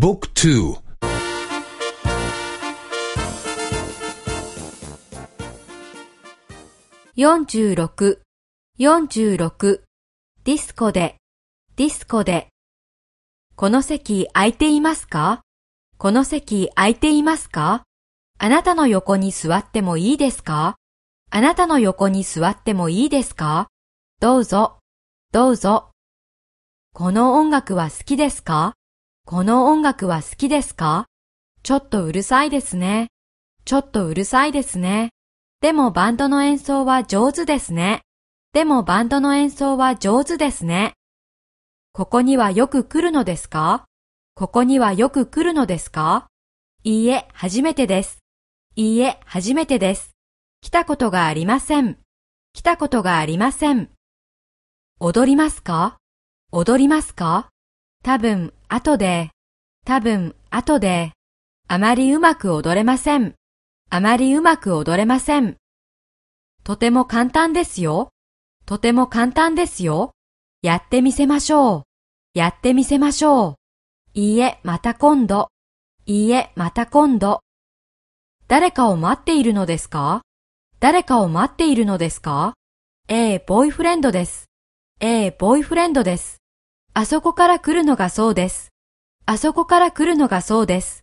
บุ๊กทู46、46、ディスコで、ディスコで。この席空いていますかこの席空いていますかあなたの横に座ってもいいですかあなたの横に座ってもいいですかどうぞ、どうぞ。この音楽は好きですか この音楽は好きですか？ちょっとうるさいですね。ちょっとうるさいですね。でもバンドの演奏は上手ですね。でもバンドの演奏は上手ですね。ここにはよく来るのですか？ここにはよく来るのですか？いいえ、初めてです。いいえ、初めてです。来たことがありません。来たことがありません。踊りますか？踊りますか？多分、後で、多分、後で、あまりうまく踊れません。あまりうまく踊れません。とても簡単ですよ。とても簡単ですよ。やってみせましょう。やってみせましょう。いいえ、また今度。いいえ、また今度。誰かを待っているのですか？誰かを待っているのですか？ええ、ボーイフレンドです。ええ、ボーイフレンドです。あそこから来るのがそうです。あそこから来るのがそうです。